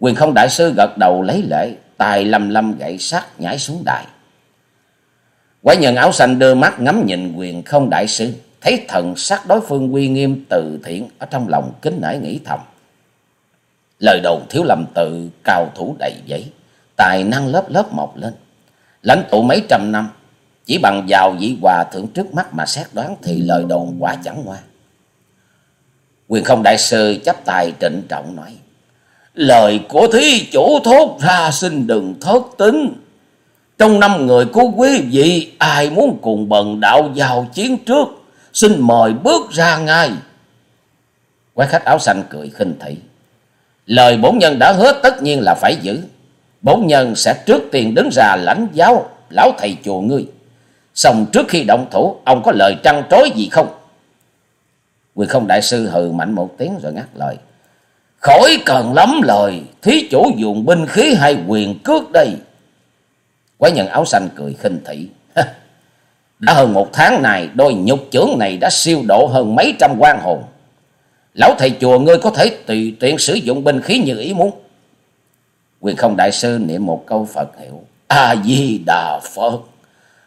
Quyền không đại sư gật đầu lấy lệ, tài lầm lầm gậy sắt nhảy xuống đài. Quái nhân áo xanh đưa mắt ngắm nhìn quyền không đại sư, thấy thần sắc đối phương uy nghiêm từ thiện ở trong lòng kính nể nghĩ thầm. Lời đồn thiếu lầm tự cao thủ đầy giấy, tài năng lớp lớp mọc lên. Lãnh tụ mấy trăm năm, chỉ bằng vào vị hòa thượng trước mắt mà xét đoán thì lời đồn quả chẳng ngoa. Quyền không đại sư chấp tài trịnh trọng nói. Lời của thí chủ thốt ra xin đừng thất tính. Trong năm người của quý vị, ai muốn cùng bần đạo vào chiến trước. Xin mời bước ra ngay. Quái khách áo xanh cười khinh thị. Lời bổn nhân đã hứa tất nhiên là phải giữ. Bổn nhân sẽ trước tiên đứng ra lãnh giáo, lão thầy chùa ngươi. Xong trước khi động thủ, ông có lời trăn trối gì không? Quyền không đại sư hừ mạnh một tiếng rồi ngắt lời. Khỏi cần lắm lời, thí chủ dùng binh khí hay quyền cước đây. Quái nhân áo xanh cười khinh thị. đã hơn một tháng này, đôi nhục trưởng này đã siêu độ hơn mấy trăm quan hồn. Lão thầy chùa ngươi có thể tùy tiện sử dụng binh khí như ý muốn. Quyền không đại sư niệm một câu Phật hiệu. A-di-đà Phật.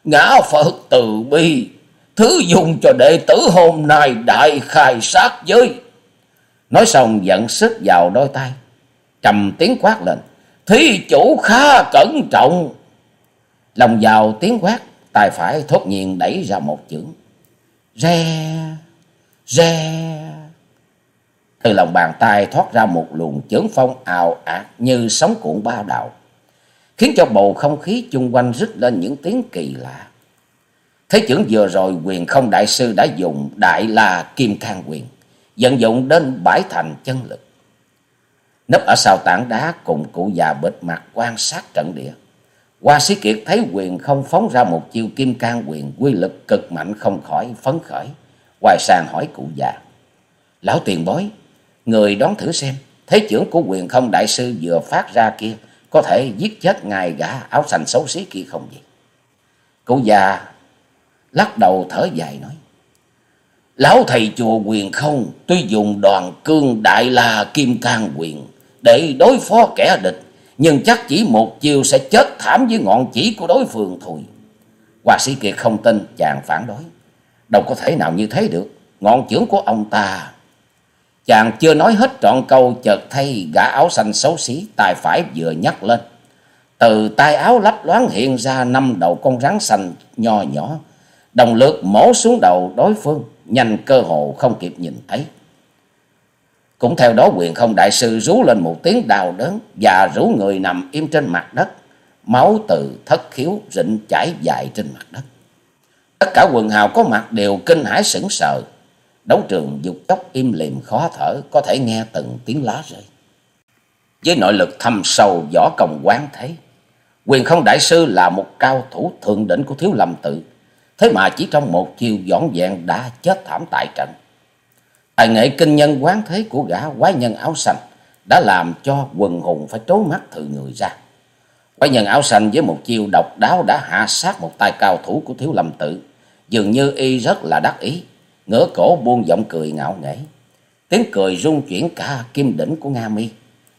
Ngã Phật từ bi. Thứ dùng cho đệ tử hôm nay đại khai sát giới. Nói xong giận sức vào đôi tay. Trầm tiếng quát lên. Thí chủ khá cẩn trọng. Lòng vào tiếng quát. Tay phải thốt nhiên đẩy ra một chữ Re, re. Từ lòng bàn tay thoát ra một luồng chưởng phong ào ạt như sóng cuộn ba đạo. Khiến cho bầu không khí chung quanh rít lên những tiếng kỳ lạ. Thế trưởng vừa rồi quyền không đại sư đã dùng đại la kim khang quyền. Vận dụng đến bãi thành chân lực. Nấp ở sau tảng đá cùng cụ già bịt mặt quan sát trận địa. Hoa sĩ kiệt thấy quyền không phóng ra một chiêu kim can quyền quy lực cực mạnh không khỏi phấn khởi. Hoài sàng hỏi cụ già. Lão tiền bối, người đón thử xem. Thế trưởng của quyền không đại sư vừa phát ra kia có thể giết chết ngài gã áo xanh xấu xí kia không vậy? Cụ già lắc đầu thở dài nói. Lão thầy chùa quyền không tuy dùng đoàn cương đại la kim can quyền để đối phó kẻ địch nhưng chắc chỉ một chiều sẽ chết thảm với ngọn chỉ của đối phương thôi. Hoa sĩ Kiệt không tin, chàng phản đối. Đâu có thể nào như thế được, ngọn chưởng của ông ta. Chàng chưa nói hết trọn câu chợt thay gã áo xanh xấu xí, tay phải vừa nhắc lên. Từ tay áo lấp loáng hiện ra năm đầu con rắn xanh nho nhỏ, đồng lượt mổ xuống đầu đối phương, nhanh cơ hồ không kịp nhìn thấy. Cũng theo đó quyền không đại sư rú lên một tiếng đau đớn và rú người nằm im trên mặt đất. Máu từ thất khiếu rịnh chảy dài trên mặt đất. Tất cả quần hào có mặt đều kinh hãi sững sờ. Đấu trường dục chốc im lìm khó thở, có thể nghe từng tiếng lá rơi. Với nội lực thâm sâu võ công quán thế, quyền không đại sư là một cao thủ thượng đỉnh của thiếu lâm tự. Thế mà chỉ trong một chiều dọn dẹn đã chết thảm tại trận. Tài nghệ kinh nhân quán thế của gã quái nhân áo xanh đã làm cho quần hùng phải trố mắt thừ người ra. Quái nhân áo xanh với một chiêu độc đáo đã hạ sát một tay cao thủ của thiếu lâm tự. Dường như y rất là đắc ý, ngửa cổ buông giọng cười ngạo nghễ. Tiếng cười rung chuyển cả kim đỉnh của Nga mi.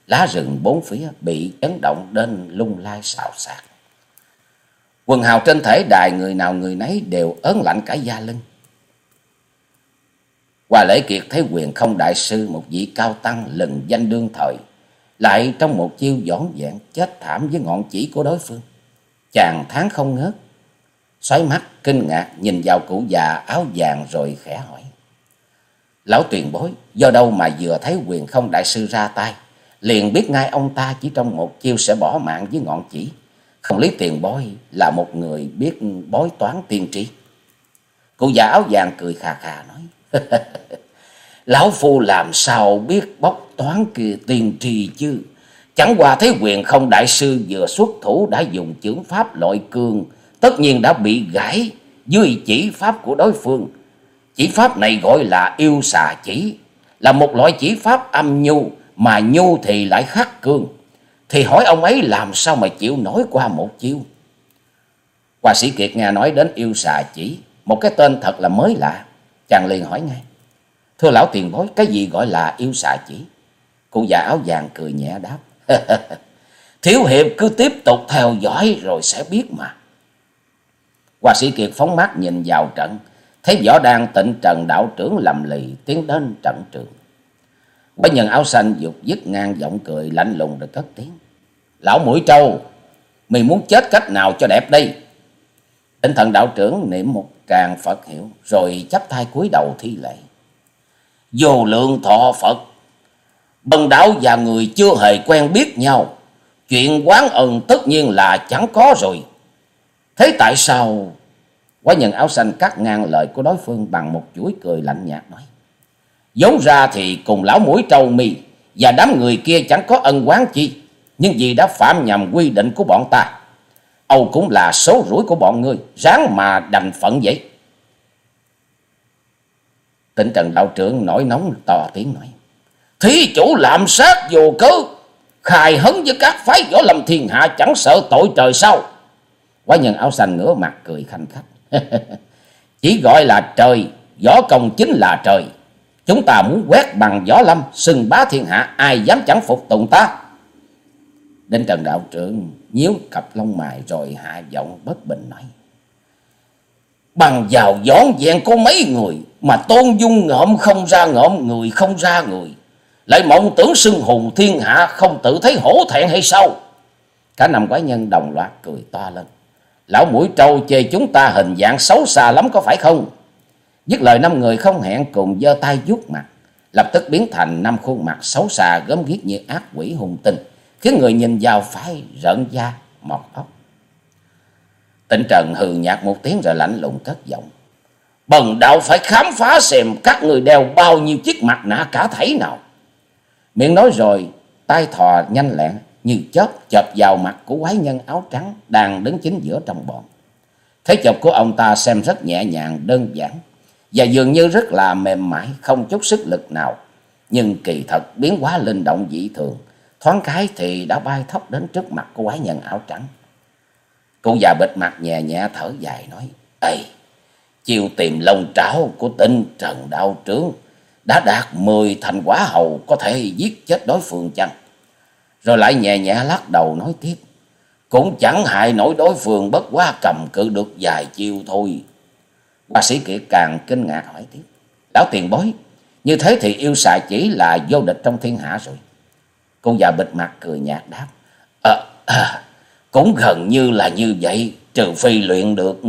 Lá rừng bốn phía bị chấn động đến lung lai xào xạc. Quần hào trên thể đài người nào người nấy đều ớn lạnh cả da lưng. Hoa lễ kiệt thấy quyền không đại sư một vị cao tăng lừng danh đương thời. Lại trong một chiêu dõn dẹn chết thảm với ngọn chỉ của đối phương. Chàng tháng không ngớt. Xoáy mắt kinh ngạc nhìn vào cụ già áo vàng rồi khẽ hỏi. Lão tiền bối, do đâu mà vừa thấy quyền không đại sư ra tay. Liền biết ngay ông ta chỉ trong một chiêu sẽ bỏ mạng với ngọn chỉ. Không lý tiền bối là một người biết bói toán tiên tri. Cụ già áo vàng cười khà khà nói. Lão Phu làm sao biết bóc toán kia tiên tri chứ. Chẳng qua thấy quyền không đại sư vừa xuất thủ đã dùng chưởng pháp loại cương. Tất nhiên đã bị gãy dưới chỉ pháp của đối phương. Chỉ pháp này gọi là yêu xà chỉ. Là một loại chỉ pháp âm nhu mà nhu thì lại khắc cương. Thì hỏi ông ấy làm sao mà chịu nổi qua một chiêu. hoa sĩ Kiệt nghe nói đến yêu xà chỉ. Một cái tên thật là mới lạ. Chàng liền hỏi ngay. Thưa lão tiền bối, cái gì gọi là yêu xà chỉ? Cụ già áo vàng cười nhẹ đáp. Thiếu hiệp cứ tiếp tục theo dõi rồi sẽ biết mà. Hòa sĩ Kiệt phóng mắt nhìn vào trận. Thấy võ đang tịnh trần đạo trưởng lầm lì tiến đến trận trường. Bá nhân áo xanh dục dứt ngang giọng cười lạnh lùng rồi cất tiếng. Lão mũi trâu, mày muốn chết cách nào cho đẹp đây? Tinh thần đạo trưởng niệm một tràng Phật hiệu, rồi chắp tay cúi đầu thi lễ. Vô lượng thọ Phật, bần đạo và người chưa hề quen biết nhau, chuyện quán ẩn tất nhiên là chẳng có rồi. Thế tại sao... Quá nhân áo xanh cắt ngang lời của đối phương bằng một chuỗi cười lạnh nhạt nói. vốn ra thì cùng lão mũi trâu mi và đám người kia chẳng có ân quán chi, nhưng vì đã phạm nhầm quy định của bọn ta Âu cũng là số rủi của bọn ngươi, ráng mà đành phận vậy. Tịnh Trần đạo trưởng nổi nóng to tiếng nói. Thí chủ làm sát vô cớ, khai hấn với các phái võ lâm thiên hạ chẳng sợ tội trời sao. Quá nhân áo xanh ngửa mặt cười khanh khách. Chỉ gọi là trời, võ công chính là trời. Chúng ta muốn quét bằng võ lâm, sừng bá thiên hạ, ai dám chẳng phục tùng ta. Đến Trần đạo trưởng nhíu cặp lông mày rồi hạ giọng bất bình nói. Bằng vào dón dẹn có mấy người mà tôn dung ngộm không ra ngộm, người không ra người. Lại mộng tưởng xưng hùng thiên hạ không tự thấy hổ thẹn hay sao? Cả năm quái nhân đồng loạt cười to lên. Lão mũi trâu chê chúng ta hình dạng xấu xa lắm có phải không? Dứt lời năm người không hẹn cùng giơ tay vuốt mặt. Lập tức biến thành năm khuôn mặt xấu xa gớm ghiếc như ác quỷ hung tinh. Khiến người nhìn vào phải rợn da, mọt óc. Tịnh Trần hừ nhạt một tiếng rồi lạnh lùng cất giọng. Bần đạo phải khám phá xem các người đeo bao nhiêu chiếc mặt nạ cả thảy nào. Miệng nói rồi, tay thò nhanh lẹn như chớp chộp vào mặt của quái nhân áo trắng đang đứng chính giữa trong bọn. Thế chập của ông ta xem rất nhẹ nhàng, đơn giản và dường như rất là mềm mại, không chút sức lực nào. Nhưng kỳ thật biến hóa linh động dị thường, thoáng cái thì đã bay thấp đến trước mặt của quái nhân áo trắng. Cụ già bịt mặt nhẹ nhẹ thở dài nói, Ê, chiều tìm lông trảo của tinh Trần Đạo Trướng đã đạt mười thành quả hầu có thể giết chết đối phương chăng? Rồi lại nhẹ nhẹ lắc đầu nói tiếp, cũng chẳng hại nổi đối phương bất quá cầm cự được vài chiêu thôi. Bác sĩ Kiệt càng kinh ngạc hỏi tiếp, lão tiền bối, như thế thì yêu xà chỉ là vô địch trong thiên hạ rồi. Cô già bịt mặt cười nhạt đáp, à, à, cũng gần như là như vậy, trừ phi luyện được.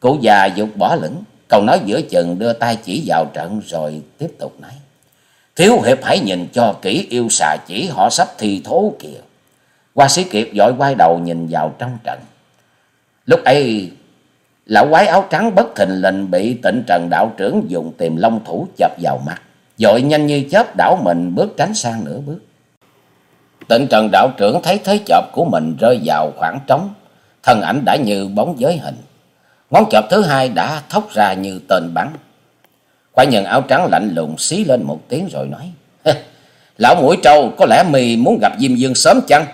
Cụ già dục bỏ lửng, câu nói giữa chừng đưa tay chỉ vào trận rồi tiếp tục nói. Thiếu hiệp hãy nhìn cho kỹ yêu xà chỉ họ sắp thi thố kìa. Hoa sĩ kiệt dội quay đầu nhìn vào trong trận. Lúc ấy, lão quái áo trắng bất thình lình bị tịnh trần đạo trưởng dùng tìm long thủ chập vào mặt. Dội nhanh như chớp đảo mình bước tránh sang nửa bước. Tịnh trần đạo trưởng thấy thế chợp của mình rơi vào khoảng trống. Thân ảnh đã như bóng giới hình. Ngón chợp thứ hai đã thốc ra như tên bắn. Quái nhân áo trắng lạnh lùng xí lên một tiếng rồi nói. Lão mũi trâu, có lẽ mì muốn gặp Diêm Dương sớm chăng?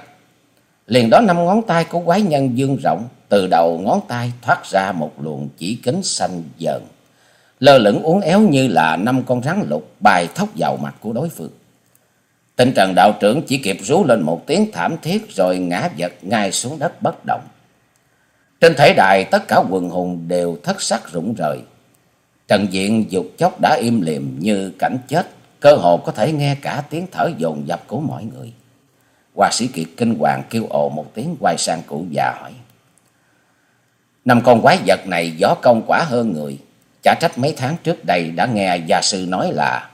Liền đó năm ngón tay của quái nhân dương rộng. Từ đầu ngón tay thoát ra một luồng chỉ kính xanh dần Lơ lửng uốn éo như là năm con rắn lục bài thốc vào mặt của đối phương. Tinh trần đạo trưởng chỉ kịp rú lên một tiếng thảm thiết rồi ngã vật ngay xuống đất bất động. Trên thể đài, tất cả quần hùng đều thất sắc rụng rời. Trần diện dục chốc đã im liềm như cảnh chết, cơ hồ có thể nghe cả tiếng thở dồn dập của mọi người. Hoa sĩ Kiệt kinh hoàng kêu ồ một tiếng quay sang cụ già hỏi. Năm con quái vật này gió công quả hơn người. Chả trách mấy tháng trước đây đã nghe gia sư nói là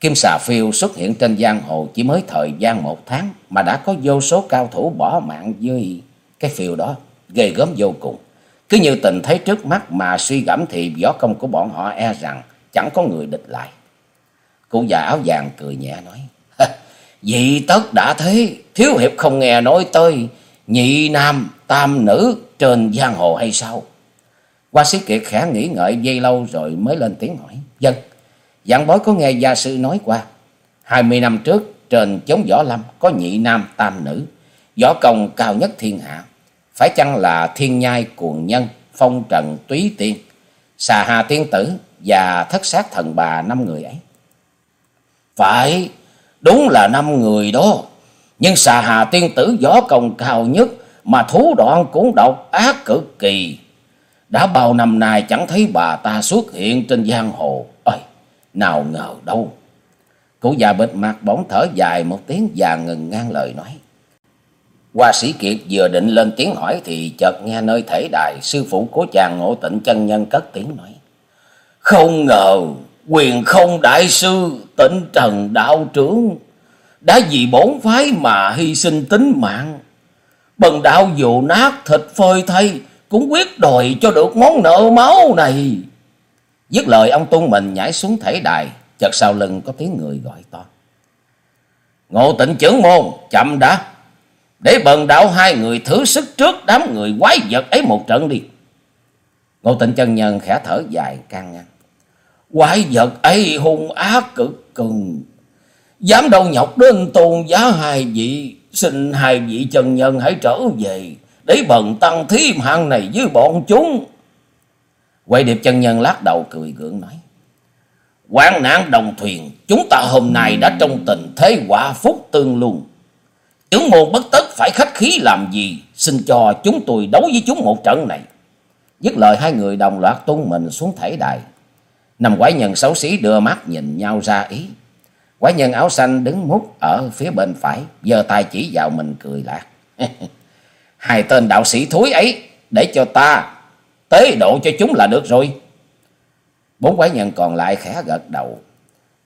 Kim xà phiêu xuất hiện trên giang hồ chỉ mới thời gian một tháng mà đã có vô số cao thủ bỏ mạng với cái phiêu đó, ghê gớm vô cùng. Cứ như tình thấy trước mắt mà suy gẫm thì võ công của bọn họ e rằng chẳng có người địch lại. Cụ già áo vàng cười nhẹ nói, Vì tất đã thế, thiếu hiệp không nghe nói tới nhị nam tam nữ trên giang hồ hay sao? Hoa sĩ kiệt khẽ nghĩ ngợi dây lâu rồi mới lên tiếng hỏi, Dân, dạng bói có nghe gia sư nói qua, hai mươi năm trước trên chống võ lâm có nhị nam tam nữ, võ công cao nhất thiên hạ phải chăng là thiên nhai cuồng nhân, phong trần túy tiên, xà hà tiên tử và thất sát thần bà năm người ấy? Phải, đúng là năm người đó. Nhưng xà hà tiên tử võ công cao nhất mà thú đoạn cũng độc ác cực kỳ. Đã bao năm nay chẳng thấy bà ta xuất hiện trên giang hồ. Ơi, nào ngờ đâu. Cụ già bịt mặt bỗng thở dài một tiếng và ngừng ngang lời nói. Hoa sĩ Kiệt vừa định lên tiếng hỏi thì chợt nghe nơi thể đài sư phụ của chàng ngộ tịnh chân nhân cất tiếng nói. Không ngờ quyền không đại sư tịnh trần đạo trưởng đã vì bổn phái mà hy sinh tính mạng. Bần đạo dù nát thịt phơi thay cũng quyết đòi cho được món nợ máu này. Dứt lời ông tung mình nhảy xuống thể đài, chợt sau lưng có tiếng người gọi to. Ngộ tịnh trưởng môn, chậm đã để bần đạo hai người thử sức trước đám người quái vật ấy một trận đi. Ngô Tịnh chân nhân khẽ thở dài can ngăn. Quái vật ấy hung ác cực cường. Dám đâu nhọc đến tôn giá hai vị. Xin hai vị chân nhân hãy trở về. Để bần tăng thiêm mạng này với bọn chúng. Quay điệp chân nhân lắc đầu cười gượng nói. Quán nạn đồng thuyền. Chúng ta hôm nay đã trong tình thế quả phúc tương luôn. Trưởng môn bất tất phải khách khí làm gì, xin cho chúng tôi đấu với chúng một trận này. Dứt lời hai người đồng loạt tung mình xuống thể đài. Nằm quái nhân xấu xí đưa mắt nhìn nhau ra ý. Quái nhân áo xanh đứng mút ở phía bên phải, giơ tay chỉ vào mình cười lạc. Hai tên đạo sĩ thúi ấy, để cho ta tế độ cho chúng là được rồi. Bốn quái nhân còn lại khẽ gật đầu.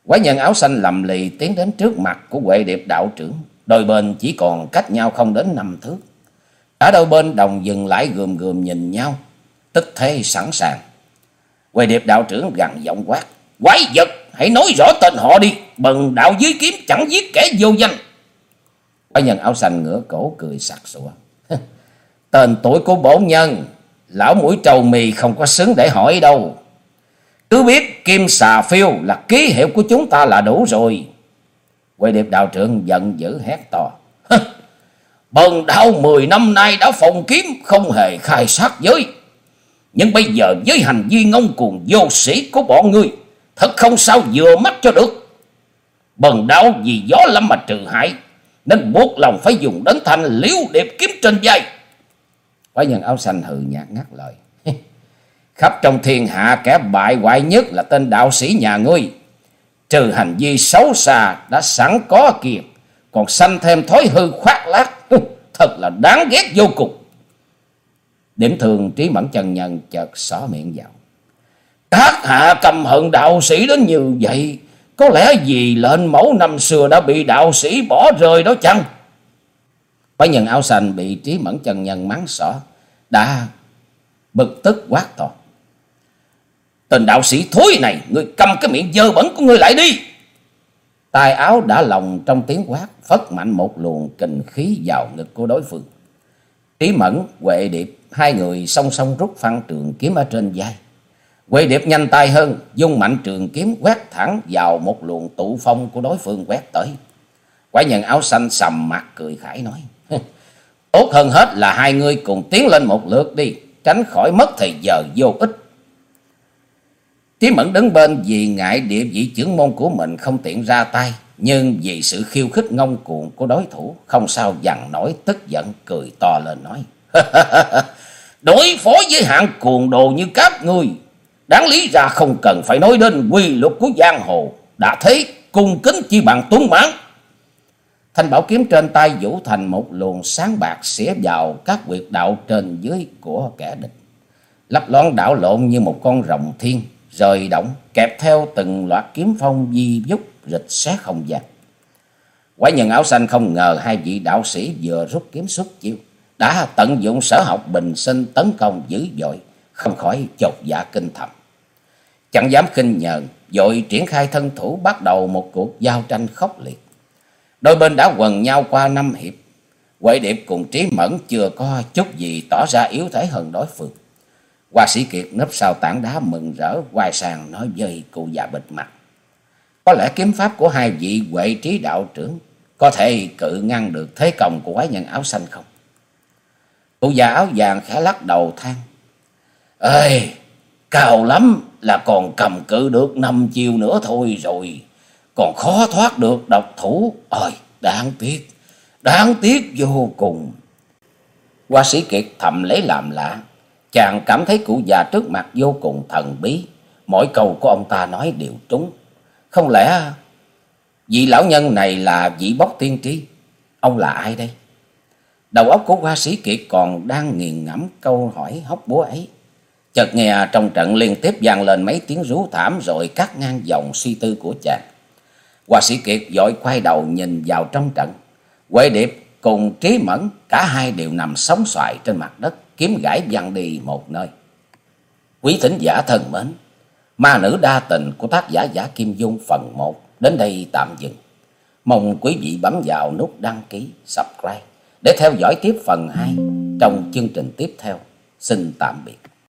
Quái nhân áo xanh lầm lì tiến đến trước mặt của Huệ Điệp đạo trưởng. Đôi bên chỉ còn cách nhau không đến năm thước. Cả đôi bên đồng dừng lại gườm gườm nhìn nhau, tức thế sẵn sàng. quầy Điệp đạo trưởng gằn giọng quát. Quái vật, hãy nói rõ tên họ đi, bần đạo dưới kiếm chẳng giết kẻ vô danh. Quái nhân áo xanh ngửa cổ cười sặc sụa. Tên tuổi của bổn nhân, lão mũi trầu mì không có xứng để hỏi đâu. Cứ biết kim xà phiêu là ký hiệu của chúng ta là đủ rồi. Quay điệp đạo trưởng giận dữ hét to. Bần đạo mười năm nay đã phòng kiếm, không hề khai sát giới. Nhưng bây giờ với hành vi ngông cuồng vô sĩ của bọn ngươi. Thật không sao vừa mắt cho được. Bần đạo vì gió lâm mà trừ hại. Nên buộc lòng phải dùng đến thành liễu điệp kiếm trên dây. Quái nhân áo xanh hừ nhạt ngắt lời. Khắp trong thiên hạ kẻ bại hoại nhất là tên đạo sĩ nhà ngươi. Trừ hành vi xấu xa đã sẵn có kìa. Còn sanh thêm thói hư khoác lác. Ừ, thật là đáng ghét vô cùng. Điểm thường trí mẫn chân nhân chợt xỏ miệng vào. Các hạ cầm hận đạo sĩ đến như vậy. Có lẽ vì lệnh mẫu năm xưa đã bị đạo sĩ bỏ rơi đó chăng? Phải nhân áo xanh bị trí mẫn chân nhân mắng xỏ. Đã bực tức quát to. Tên đạo sĩ thối này, ngươi cầm cái miệng dơ bẩn của ngươi lại đi. Tài áo đã lòng trong tiếng quát, phất mạnh một luồng kình khí vào ngực của đối phương. Trí Mẫn, Huệ Điệp, hai người song song rút phăng trường kiếm ở trên vai. Huệ Điệp nhanh tay hơn, dung mạnh trường kiếm quét thẳng vào một luồng tụ phong của đối phương quét tới. Quái nhân áo xanh sầm mặt cười khải nói. Tốt hơn hết là hai người cùng tiến lên một lượt đi, tránh khỏi mất thời giờ vô ích. Tí Mẫn đứng bên vì ngại địa vị trưởng môn của mình không tiện ra tay, nhưng vì sự khiêu khích ngông cuồng của đối thủ, không sao dằn nổi tức giận cười to lên nói. Đối phó với hạng cuồng đồ như các ngươi, đáng lý ra không cần phải nói đến quy luật của giang hồ, đã thấy cung kính chi bằng tuấn mãn. Thanh bảo kiếm trên tay vũ thành một luồng sáng bạc xỉa vào các quyệt đạo trên dưới của kẻ địch. Lấp loan đảo lộn như một con rồng thiên, rời động kẹp theo từng loạt kiếm phong di dúc rịch xé không gian. Quái nhân áo xanh không ngờ hai vị đạo sĩ vừa rút kiếm xuất chiêu, đã tận dụng sở học bình sinh tấn công dữ dội, không khỏi chột dạ kinh thầm. Chẳng dám khinh nhờn, dội triển khai thân thủ bắt đầu một cuộc giao tranh khốc liệt. Đôi bên đã quần nhau qua năm hiệp, Quệ Điệp cùng Trí Mẫn chưa có chút gì tỏ ra yếu thế hơn đối phương. Hoa sĩ Kiệt nấp sau tảng đá mừng rỡ quay sang nói với cụ già bịt mặt. Có lẽ kiếm pháp của hai vị huệ trí đạo trưởng có thể cự ngăn được thế công của quái nhân áo xanh không? Cụ già áo vàng khẽ lắc đầu than. Ơi, cao lắm là còn cầm cự được năm chiêu nữa thôi rồi. Còn khó thoát được độc thủ. Ôi, đáng tiếc, đáng tiếc vô cùng. Hoa sĩ Kiệt thầm lấy làm lạ. Chàng cảm thấy cụ già trước mặt vô cùng thần bí. Mỗi câu của ông ta nói đều trúng. Không lẽ vị lão nhân này là vị bóc tiên tri? Ông là ai đây? Đầu óc của hoa sĩ Kiệt còn đang nghiền ngẫm câu hỏi hóc búa ấy. Chợt nghe trong trận liên tiếp vang lên mấy tiếng rú thảm rồi cắt ngang dòng suy tư của chàng. Hoa sĩ Kiệt vội quay đầu nhìn vào trong trận. Quế Điệp cùng Trí Mẫn, cả hai đều nằm sóng xoài trên mặt đất kiếm gãi văng đi một nơi. Quý thính giả thân mến, ma nữ đa tình của tác giả Giả Kim Dung phần 1 đến đây tạm dừng. Mong quý vị bấm vào nút đăng ký, subscribe để theo dõi tiếp phần 2 trong chương trình tiếp theo. Xin tạm biệt.